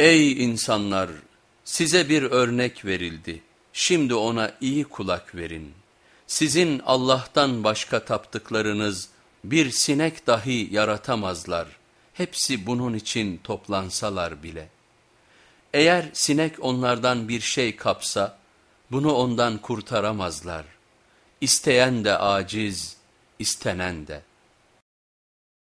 Ey insanlar! Size bir örnek verildi. Şimdi ona iyi kulak verin. Sizin Allah'tan başka taptıklarınız bir sinek dahi yaratamazlar. Hepsi bunun için toplansalar bile. Eğer sinek onlardan bir şey kapsa, bunu ondan kurtaramazlar. İsteyen de aciz, istenen de.